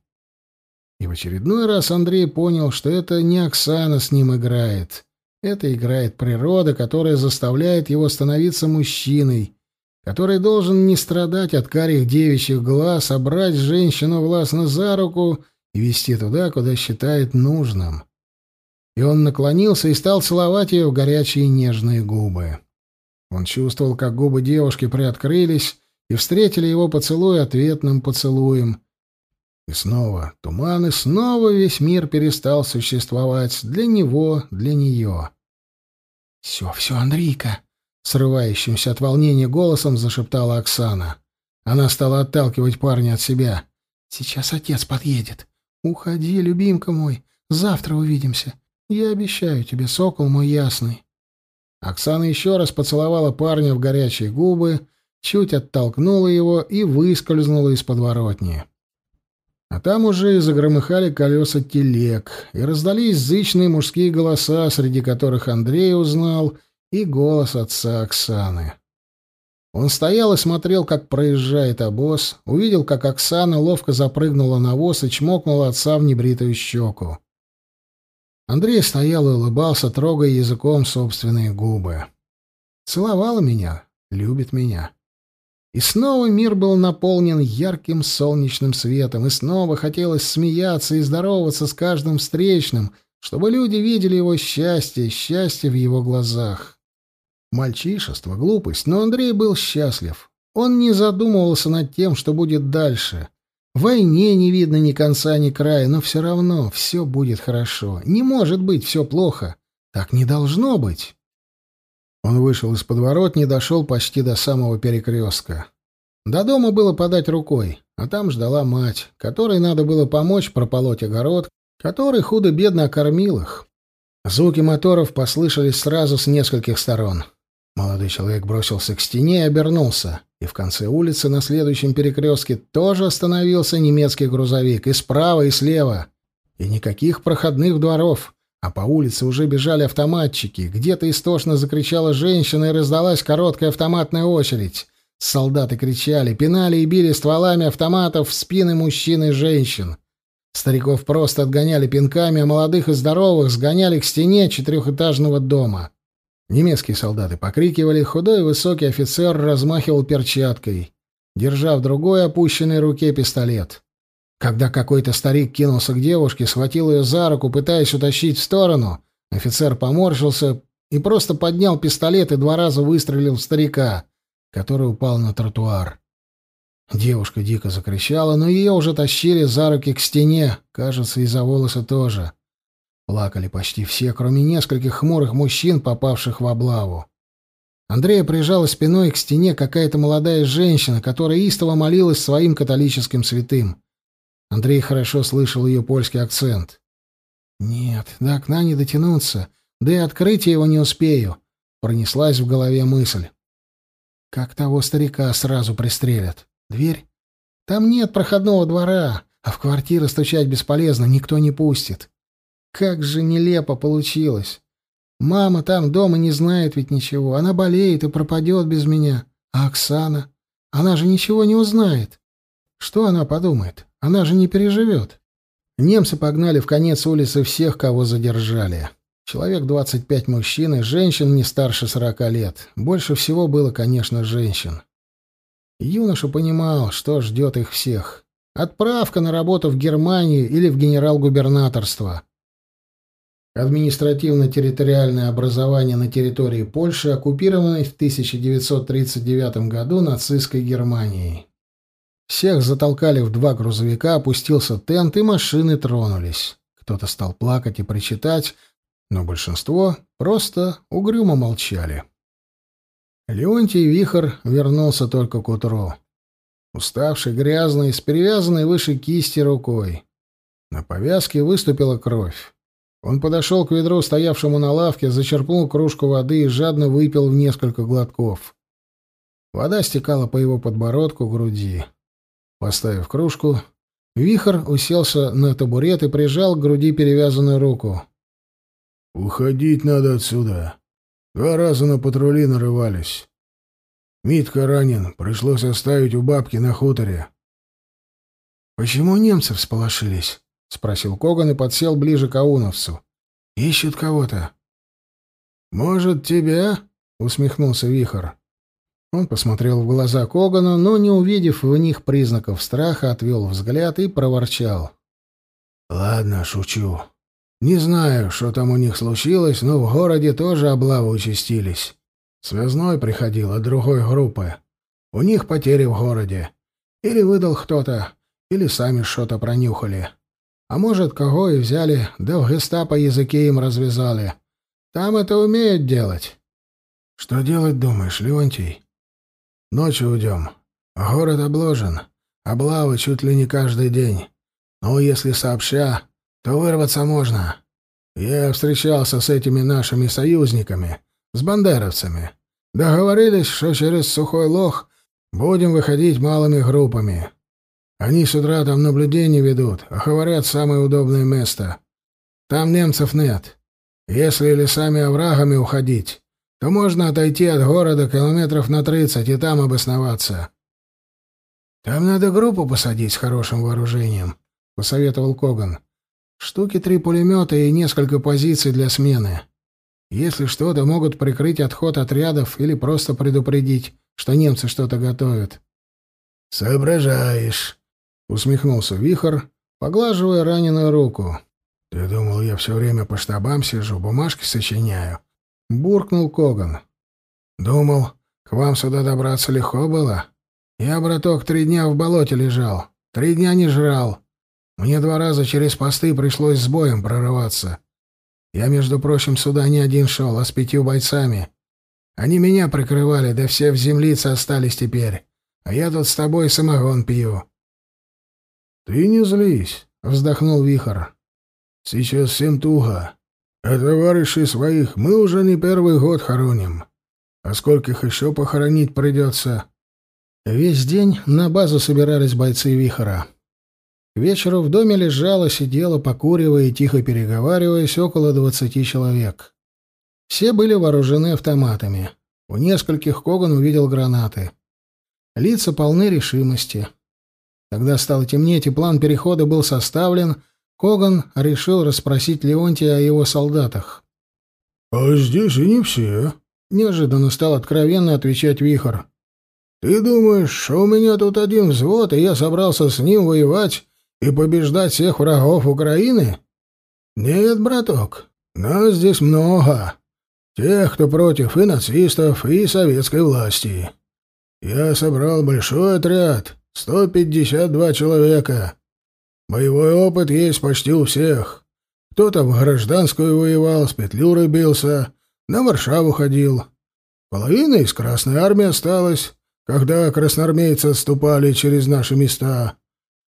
[SPEAKER 1] И в очередной раз Андрей понял, что это не Оксана с ним играет. Это играет природа, которая заставляет его становиться мужчиной, который должен не страдать от карих девичьих глаз, а брать женщину властно за руку и вести туда, куда считает нужным. И он наклонился и стал целовать ее в горячие нежные губы. Он чувствовал, как губы девушки приоткрылись и встретили его поцелуй ответным поцелуем. И снова туман, и снова весь мир перестал существовать для него, для нее. «Все, все, Андрейка!» — срывающимся от волнения голосом зашептала Оксана. Она стала отталкивать парня от себя. «Сейчас отец подъедет. Уходи, любимка мой. Завтра увидимся. Я обещаю тебе, сокол мой ясный». Оксана еще раз поцеловала парня в горячие губы, чуть оттолкнула его и выскользнула из подворотни. А там уже загромыхали колеса телег, и раздались зычные мужские голоса, среди которых Андрей узнал и голос отца Оксаны. Он стоял и смотрел, как проезжает обоз, увидел, как Оксана ловко запрыгнула на воз и чмокнула отца в небритую щеку. Андрей стоял и улыбался, трогая языком собственные губы. «Целовала меня, любит меня». И снова мир был наполнен ярким солнечным светом, и снова хотелось смеяться и здороваться с каждым встречным, чтобы люди видели его счастье, счастье в его глазах. Мальчишество, глупость, но Андрей был счастлив. Он не задумывался над тем, что будет дальше. Войне не видно ни конца, ни края, но все равно все будет хорошо. Не может быть все плохо. Так не должно быть. Он вышел из подворотни дошел почти до самого перекрестка. До дома было подать рукой, а там ждала мать, которой надо было помочь прополоть огород, который худо-бедно окормил их. Звуки моторов послышались сразу с нескольких сторон. Молодой человек бросился к стене и обернулся, и в конце улицы на следующем перекрестке тоже остановился немецкий грузовик, и справа, и слева. И никаких проходных дворов. А по улице уже бежали автоматчики. Где-то истошно закричала женщина, и раздалась короткая автоматная очередь. Солдаты кричали, пинали и били стволами автоматов в спины мужчин и женщин. Стариков просто отгоняли пинками, а молодых и здоровых сгоняли к стене четырехэтажного дома. Немецкие солдаты покрикивали, худой высокий офицер размахивал перчаткой, держа в другой опущенной руке пистолет. Когда какой-то старик кинулся к девушке, схватил ее за руку, пытаясь утащить в сторону, офицер поморщился и просто поднял пистолет и два раза выстрелил в старика, который упал на тротуар. Девушка дико закричала, но ее уже тащили за руки к стене, кажется, и за волосы тоже. Плакали почти все, кроме нескольких хмурых мужчин, попавших в облаву. Андрея прижала спиной к стене какая-то молодая женщина, которая истово молилась своим католическим святым. Андрей хорошо слышал ее польский акцент. «Нет, до окна не дотянуться, да и открыть я его не успею», — пронеслась в голове мысль. «Как того старика сразу пристрелят. Дверь? Там нет проходного двора, а в квартиры стучать бесполезно, никто не пустит. Как же нелепо получилось. Мама там дома не знает ведь ничего, она болеет и пропадет без меня. А Оксана? Она же ничего не узнает. Что она подумает? Она же не переживет. Немцы погнали в конец улицы всех, кого задержали. Человек 25 мужчин и женщин не старше 40 лет. Больше всего было, конечно, женщин. Юноша понимал, что ждет их всех. Отправка на работу в Германию или в генерал-губернаторство. Административно-территориальное образование на территории Польши, оккупированной в 1939 году нацистской Германией. Всех затолкали в два грузовика, опустился тент, и машины тронулись. Кто-то стал плакать и причитать, но большинство просто угрюмо молчали. Леонтий Вихр вернулся только к утру. Уставший, грязный, с перевязанной выше кисти рукой. На повязке выступила кровь. Он подошел к ведру, стоявшему на лавке, зачерпнул кружку воды и жадно выпил в несколько глотков. Вода стекала по его подбородку, груди. Поставив кружку, Вихр уселся на табурет и прижал к груди перевязанную руку.
[SPEAKER 2] «Уходить надо отсюда. Два раза на патрули нарывались. Митка ранен, пришлось оставить у бабки на хуторе».
[SPEAKER 1] «Почему немцы всполошились?» — спросил Коган и подсел ближе к Ауновцу. «Ищут кого-то». «Может, тебя?» — усмехнулся Вихр. Он посмотрел в глаза Когану, но, не увидев в них признаков страха, отвел взгляд и проворчал.
[SPEAKER 2] «Ладно, шучу. Не знаю, что там у них случилось, но в городе тоже облавы участились. Связной приходил от другой группы. У них потери в городе. Или выдал кто-то, или сами что-то пронюхали. А может, кого и взяли, да в гестапо языки им развязали. Там это умеют делать. Что делать, думаешь, Леонтий? Ночью уйдем. Город обложен. Облавы чуть ли не каждый день. Но если сообща, то вырваться можно. Я встречался с этими нашими союзниками, с бандеровцами. Договорились, что через сухой лох будем выходить малыми группами. Они с утра там наблюдение ведут, а говорят, самое удобное место. Там немцев нет. Если лесами оврагами уходить, то можно отойти от города километров на тридцать и там обосноваться. Там надо группу посадить с хорошим вооружением, — посоветовал Коган. Штуки три пулемета и несколько позиций для смены. Если что-то, могут прикрыть отход отрядов или просто предупредить, что немцы что-то готовят. «Соображаешь», Усмехнулся Вихор, поглаживая раненую руку. «Ты думал, я все время по штабам сижу, бумажки сочиняю?» Буркнул Коган. «Думал, к вам сюда добраться легко было? Я, браток, три дня в болоте лежал, три дня не жрал. Мне два раза через посты пришлось с боем прорываться. Я, между прочим, сюда не один шел, а с пятью бойцами. Они меня прикрывали, да все в землице остались теперь. А я тут с тобой самогон пью. «Ты не злись», — вздохнул Вихор. «Сейчас всем туго. А товарищей своих мы уже не первый год хороним. А сколько их еще похоронить придется?» Весь день на базу собирались бойцы Вихора. К вечеру в доме лежало, сидело, покуривая и тихо переговариваясь, около двадцати человек. Все были вооружены автоматами. У нескольких Коган увидел гранаты. Лица полны решимости. Когда стало темнеть и план перехода был составлен, Коган решил расспросить Леонтия о его солдатах. «А здесь и не все», — неожиданно стал откровенно отвечать Вихор. «Ты думаешь, что у меня тут один взвод, и я собрался с ним воевать и побеждать всех врагов Украины? Нет, браток, нас здесь много. Тех, кто против и нацистов, и советской власти. Я собрал большой отряд, Сто пятьдесят два человека. Боевой опыт есть почти у всех. Кто-то в гражданскую воевал, с Петлюрой бился, на Варшаву ходил. Половина из Красной Армии осталась, когда красноармейцы отступали через наши места.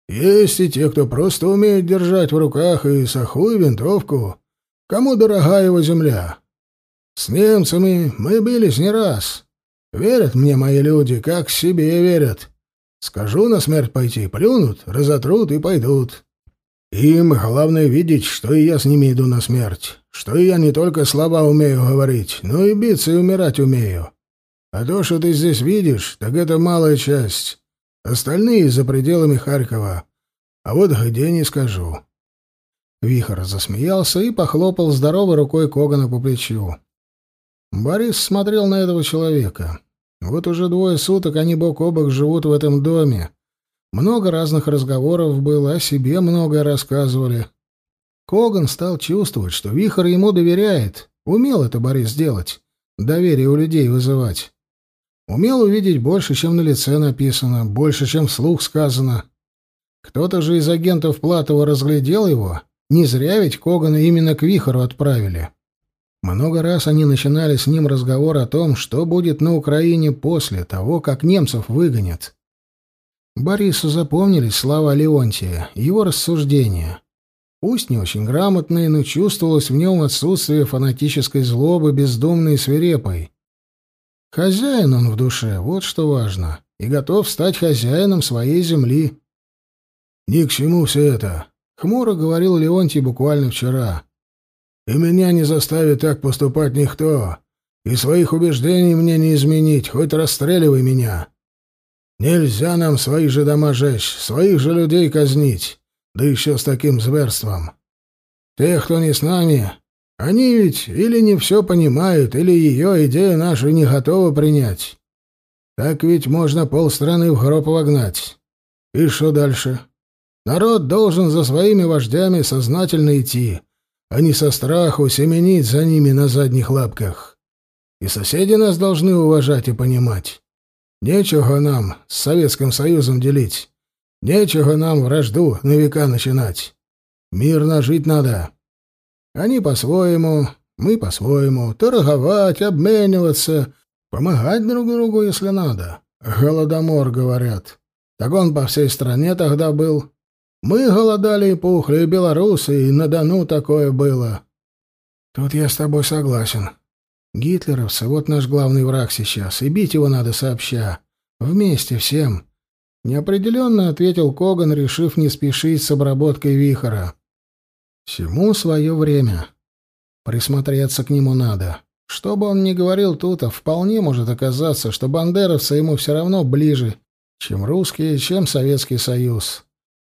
[SPEAKER 2] Есть и те, кто просто умеет держать в руках и саху, и винтовку. Кому дорога его земля? С немцами мы бились не раз. Верят мне мои люди, как себе верят. Скажу на смерть пойти, плюнут, разотрут и пойдут. Им главное видеть, что и я с ними иду на смерть, что и я не только слова умею говорить, но и биться и умирать умею. А то, что ты здесь видишь, так это малая часть. Остальные за пределами Харькова. А вот где не скажу. Вихор засмеялся и похлопал здоровой рукой Когана по плечу. Борис смотрел на этого человека. Вот уже двое суток они бок о бок живут в этом доме. Много разных разговоров было, о себе многое рассказывали. Коган стал чувствовать, что Вихор ему доверяет. Умел это Борис делать. Доверие у людей вызывать. Умел увидеть больше, чем на лице написано, больше, чем вслух сказано. Кто-то же из агентов Платова разглядел его. Не зря ведь Когана именно к Вихору отправили. Много раз они начинали с ним разговор о том, что будет на Украине после того, как немцев выгонят. Борису запомнились слова Леонтия, его рассуждения. Пусть не очень грамотные, но чувствовалось в нем отсутствие фанатической злобы, бездумной и свирепой. Хозяин он в душе, вот что важно, и готов стать хозяином своей земли. «Ни к чему все это», — хмуро говорил Леонтий буквально вчера. И меня не заставит так поступать никто. И своих убеждений мне не изменить, хоть расстреливай меня. Нельзя нам свои же дома жечь, своих же людей казнить, да еще с таким зверством. Те, кто не с нами, они ведь или не все понимают, или ее идею нашу не готовы принять. Так ведь можно полстраны в гроб вогнать. И что дальше? Народ должен за своими вождями сознательно идти, а не со страху семенить за ними на задних лапках. И соседи нас должны уважать и понимать. Нечего нам с Советским Союзом делить. Нечего нам вражду на века начинать. Мирно жить надо. Они по-своему, мы по-своему. Торговать, обмениваться, помогать друг другу, если надо. Голодомор, говорят. Так он по всей стране тогда был. Мы голодали и пухли, и белорусы, и на Дону такое было. Тут я с тобой согласен. Гитлеровцы — вот наш главный враг сейчас, и бить его надо сообща. Вместе всем. Неопределенно ответил Коган, решив не спешить с обработкой вихора. Всему свое время. Присмотреться к нему надо. Что бы он ни говорил тут, а вполне может оказаться, что бандеровцы ему все равно ближе, чем русские, чем Советский Союз.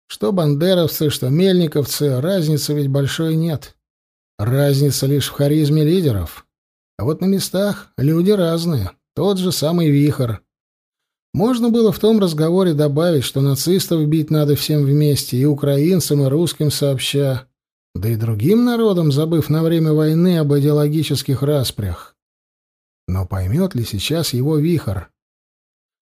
[SPEAKER 2] Что бандеровцы, что мельниковцы, разницы ведь большой нет. Разница лишь в харизме лидеров. А вот на местах люди разные. Тот же самый вихор. Можно было в том разговоре добавить, что нацистов бить надо всем вместе, и украинцам, и русским сообща, да и другим народам, забыв на время войны об идеологических распрях. Но поймет ли сейчас его вихор?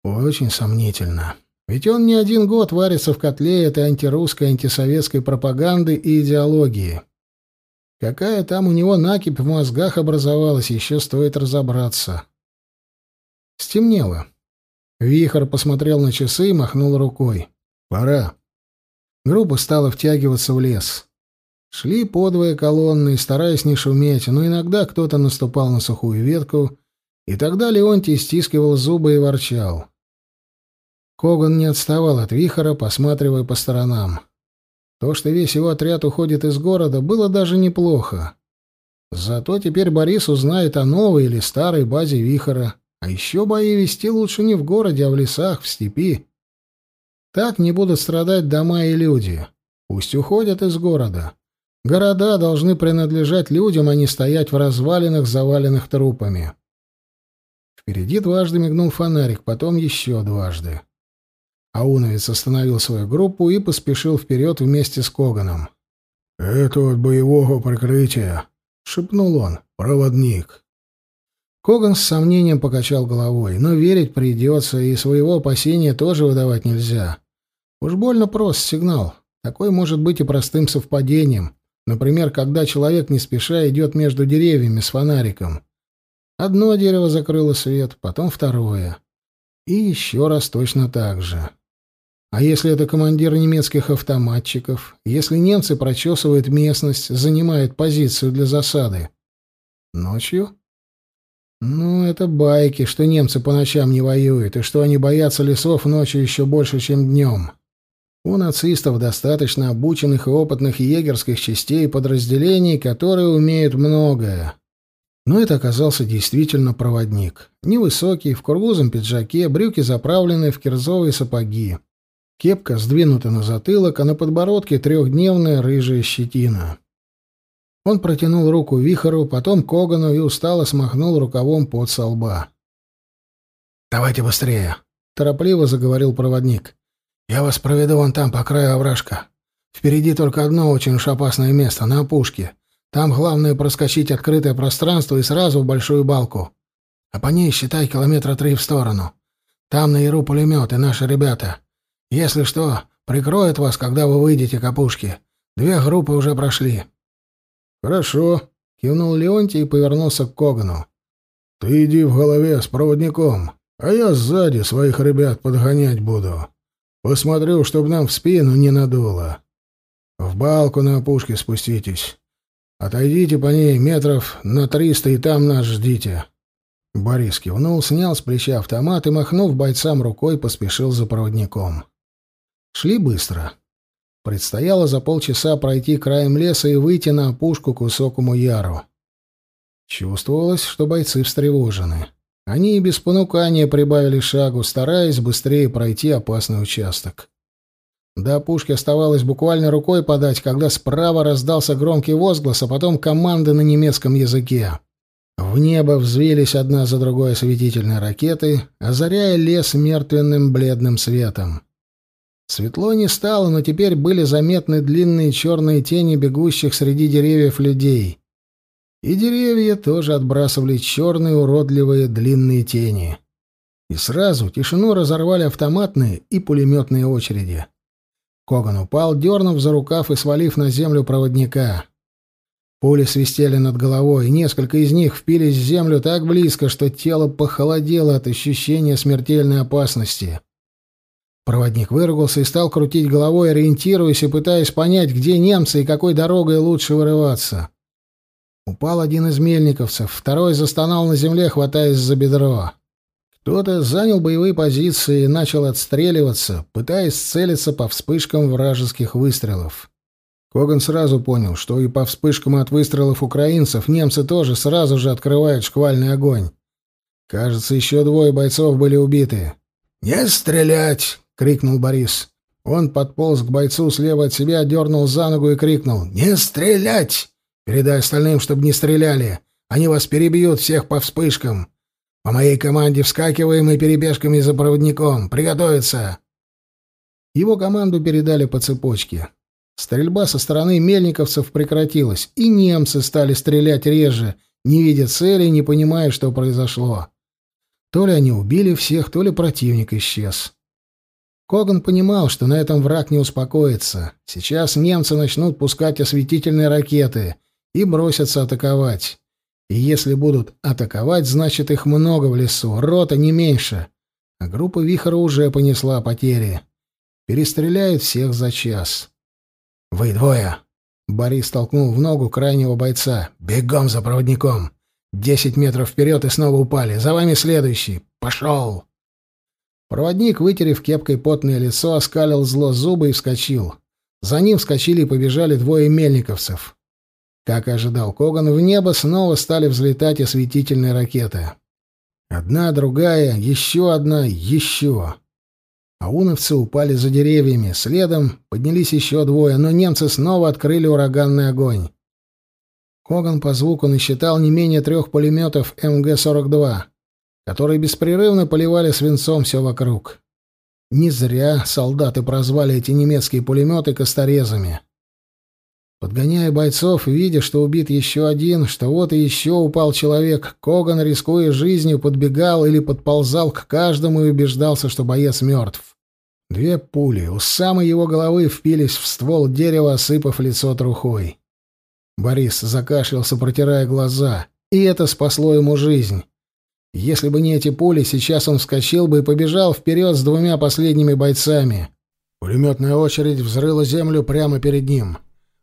[SPEAKER 2] Очень сомнительно. Ведь он не один год варится в котле этой антирусской, антисоветской пропаганды и идеологии. Какая там у него накипь в мозгах образовалась, еще стоит разобраться. Стемнело. Вихор посмотрел на часы и махнул рукой. «Пора». Группа стала втягиваться в лес. Шли подвое колонны, стараясь не шуметь, но иногда кто-то наступал на сухую ветку, и тогда Леонтий стискивал зубы и ворчал. Коган не отставал от Вихора, посматривая по сторонам. То, что весь его отряд уходит из города, было даже неплохо. Зато теперь Борис узнает о новой или старой базе Вихора. А еще бои вести лучше не в городе, а в лесах, в степи. Так не будут страдать дома и люди. Пусть уходят из города. Города должны принадлежать людям, а не стоять в развалинах, заваленных трупами. Впереди дважды мигнул фонарик, потом еще дважды. Ауновец остановил свою группу и поспешил вперед вместе с Коганом. «Это от боевого прикрытия», — шепнул он, — «проводник». Коган с сомнением покачал головой, но верить придется, и своего опасения тоже выдавать нельзя. Уж больно прост сигнал. Такой может быть и простым совпадением. Например, когда человек не спеша идет между деревьями с фонариком. Одно дерево закрыло свет, потом второе. И еще раз точно так же. А если это командир немецких автоматчиков? Если немцы прочесывают местность, занимают позицию для засады? Ночью? Ну, это байки, что немцы по ночам не воюют, и что они боятся лесов ночью еще больше, чем днем. У нацистов достаточно обученных и опытных егерских частей и подразделений, которые умеют многое. Но это оказался действительно проводник. Невысокий, в кургузом пиджаке, брюки заправленные в кирзовые сапоги. Кепка сдвинута на затылок, а на подбородке трехдневная рыжая щетина. Он протянул руку Вихору, потом Когану и устало смахнул рукавом под со лба. «Давайте быстрее!» — торопливо заговорил проводник. «Я вас проведу вон там, по краю овражка. Впереди только одно очень уж опасное место, на опушке. Там главное проскочить открытое пространство и сразу в большую балку. А по ней, считай, километра три в сторону. Там на яру пулемет и наши ребята. Если что, прикроют вас, когда вы выйдете к опушке. Две группы уже прошли. «Хорошо», — кивнул Леонтий и повернулся к Когану. «Ты иди в голове с проводником, а я сзади своих ребят подгонять буду. Посмотрю, чтобы нам в спину не надуло. В балку на опушке спуститесь. Отойдите по ней метров на триста и там нас ждите». Борис кивнул, снял с плеча автомат и, махнув бойцам рукой, поспешил за проводником. Шли быстро. Предстояло за полчаса пройти краем леса и выйти на опушку к высокому яру. Чувствовалось, что бойцы встревожены. Они и без понукания прибавили шагу, стараясь быстрее пройти опасный участок. До опушки оставалось буквально рукой подать, когда справа раздался громкий возглас, а потом команды на немецком языке.
[SPEAKER 1] В небо взвились одна за другой осветительные ракеты, озаряя лес мертвенным бледным светом. Светло не стало, но теперь были заметны длинные черные тени бегущих среди деревьев людей. И деревья тоже отбрасывали черные уродливые длинные тени. И сразу тишину разорвали автоматные и пулеметные очереди. Коган упал, дернув за рукав и свалив на землю проводника. Пули свистели над головой, несколько из них впились в землю так близко, что тело похолодело от ощущения смертельной опасности. Проводник выругался и стал крутить головой, ориентируясь и пытаясь понять, где немцы и какой дорогой лучше вырываться. Упал один из мельниковцев, второй застонал на земле, хватаясь за бедро. Кто-то занял боевые позиции и начал отстреливаться, пытаясь целиться по вспышкам вражеских выстрелов. Коган сразу понял, что и по вспышкам от выстрелов украинцев немцы тоже сразу же открывают шквальный огонь. Кажется, еще двое бойцов были убиты.
[SPEAKER 2] «Не стрелять!» — крикнул Борис.
[SPEAKER 1] Он подполз к бойцу слева от себя, дернул за ногу и крикнул.
[SPEAKER 2] «Не стрелять! Передай остальным, чтобы не стреляли. Они вас перебьют всех по вспышкам. По моей команде вскакиваем и перебежками за проводником. Приготовиться!»
[SPEAKER 1] Его команду передали по цепочке. Стрельба со стороны мельниковцев прекратилась, и немцы стали стрелять реже, не видя цели не понимая, что произошло. То ли они убили всех, то ли противник исчез. Коган понимал, что на этом враг не успокоится. Сейчас немцы начнут пускать осветительные ракеты и бросятся атаковать. И если будут атаковать, значит их много в лесу, рота не меньше. А группа Вихора уже понесла потери. Перестреляют всех за час.
[SPEAKER 2] «Вы двое!» Борис толкнул в ногу крайнего бойца. «Бегом за проводником! Десять метров вперед и снова упали. За вами следующий. Пошел!»
[SPEAKER 1] Проводник, вытерев кепкой потное лицо, оскалил зло зубы и вскочил. За ним вскочили и побежали двое мельниковцев. Как и ожидал Коган, в небо снова стали взлетать осветительные ракеты. Одна, другая, еще одна, еще. Ауновцы упали за деревьями, следом поднялись еще двое, но немцы снова открыли ураганный огонь. Коган по звуку насчитал не менее трех пулеметов МГ-42, которые беспрерывно поливали свинцом все вокруг. Не зря солдаты прозвали эти немецкие пулеметы косторезами. Подгоняя бойцов, видя, что убит еще один, что вот и еще упал человек, Коган, рискуя жизнью, подбегал или подползал к каждому и убеждался, что боец мертв. Две пули у самой его головы впились в ствол дерева, осыпав лицо трухой. Борис закашлялся, протирая глаза, и это спасло ему жизнь. Если бы не эти пули, сейчас он вскочил бы и побежал вперед с двумя последними бойцами. Пулеметная очередь взрыла землю прямо перед ним.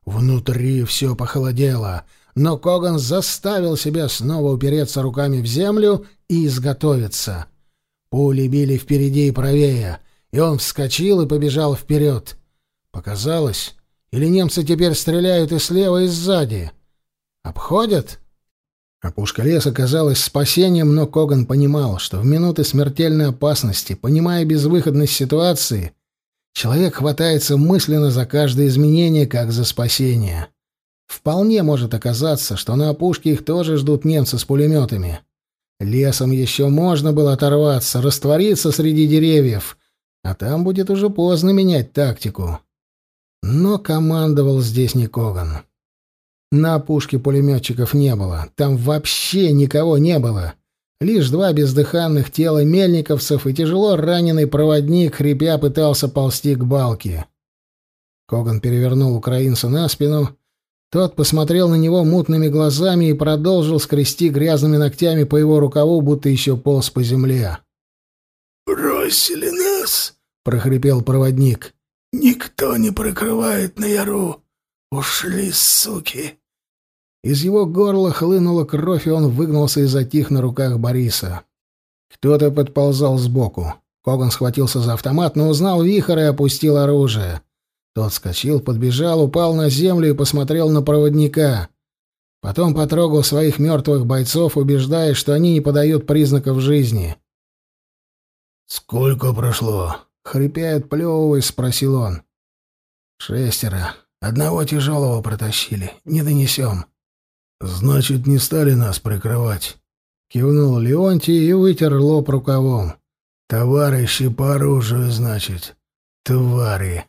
[SPEAKER 1] Внутри все похолодело, но Коган заставил себя снова упереться руками в землю и изготовиться. Пули били впереди и правее, и он вскочил и побежал вперед. Показалось, или немцы теперь стреляют и слева, и сзади? Обходят? Опушка леса казалась спасением, но Коган понимал, что в минуты смертельной опасности, понимая безвыходность ситуации, Человек хватается мысленно за каждое изменение, как за спасение. Вполне может оказаться, что на опушке их тоже ждут немцы с пулеметами. Лесом еще можно было оторваться, раствориться среди деревьев, а там будет уже поздно менять тактику. Но командовал здесь не Коган. На опушке пулеметчиков не было, там вообще никого не было. Лишь два бездыханных тела мельниковцев и тяжело раненый проводник, хрипя, пытался ползти к балке. Коган перевернул украинца на спину. Тот посмотрел на него мутными глазами и продолжил скрести грязными ногтями по его рукаву, будто еще полз по земле.
[SPEAKER 2] «Бросили нас!»
[SPEAKER 1] — прохрипел проводник.
[SPEAKER 2] «Никто не прикрывает на яру. Ушли, суки!»
[SPEAKER 1] Из его горла хлынула кровь, и он выгнулся и затих на руках Бориса. Кто-то подползал сбоку. Коган схватился за автомат, но узнал вихрь и опустил оружие. Тот скочил, подбежал, упал на землю и посмотрел на проводника. Потом потрогал своих мертвых бойцов, убеждая, что они не подают признаков жизни.
[SPEAKER 2] «Сколько прошло?»
[SPEAKER 1] — хрипя отплевываясь, спросил он.
[SPEAKER 2] «Шестеро. Одного тяжелого протащили. Не донесем». «Значит, не стали нас прикрывать», —
[SPEAKER 1] кивнул Леонтий и вытер лоб рукавом.
[SPEAKER 2] «Товарищи по оружию, значит. Твари».